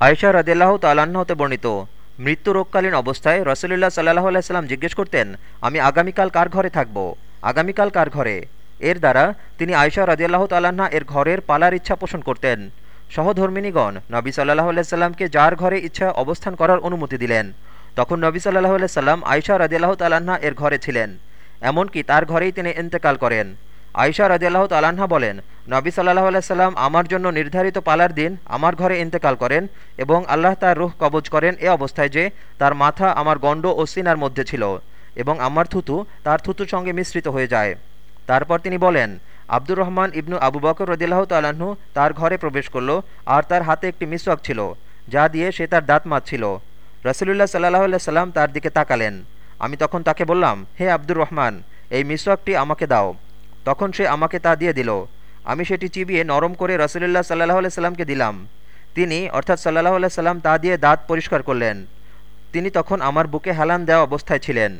আয়সা রাদিল্লাহ তালাহ হতে বর্ণিত, মৃত্যু রোগকালীন অবস্থায় রসুলুল্লাহ সাল্লাহ আলাইসাল্লাম জিজ্ঞেস করতেন, আমি আগামীকাল কার ঘরে থাকব? আগামীকাল কার ঘরে? এর দ্বারা তিনি আয়সা রাদিয়াল্লাহ তাল্লাহা এর ঘরের পালার ইচ্ছা পোষণ করতেন। সহধর্মিনীগণ নবী সাল্লাহ আলাইসাল্লামকে যার ঘরে ইচ্ছা অবস্থান করার অনুমতি দিলেন। তখন নবী সাল্লাহ আলাইসাল্লাম আয়সা রাদিয়াল্লাহ তাল্লাহা এর ঘরে ছিলেন। এমনকি তার ঘরেই তিনি ইন্তেকাল করেন। আয়সা রাজিয়াল্লাহ তালাহা বলেন, নবী সাল্লাহ আলাইসাল্লাম আমার জন্য নির্ধারিত পালার দিন আমার ঘরে ইন্তেকাল করেন এবং আল্লাহ তার রুহ কবজ করেন এ অবস্থায় যে তার মাথা আমার গণ্ড ও সিনার মধ্যে ছিল এবং আমার থুতু তার থুতুর সঙ্গে মিশ্রিত হয়ে যায়। তারপর তিনি বলেন, আব্দুর রহমান ইবনু আবু বকর রদিল্লাহ তালাহু তার ঘরে প্রবেশ করল আর তার হাতে একটি মিসওয়াক ছিল, যা দিয়ে সে তার দাঁত মাছছিল রসুলুল্লাহ সাল্লাহ সাল্লাম তার দিকে তাকালেন। আমি তখন তাকে বললাম, হে আব্দুর রহমান, এই মিসওয়াকটি আমাকে দাও। তখন সে আমাকে তা দিয়ে দিল। আমি সেটি চিবিয়ে নরম করে রসুলিল্লাহ সাল্লাহ সাল্লামকে দিলাম। তিনি, অর্থাৎ সাল্লাহ সাল্লাম, তা দিয়ে দাঁত পরিষ্কার করলেন। তিনি তখন আমার বুকে হেলান দেওয়া অবস্থায় ছিলেন।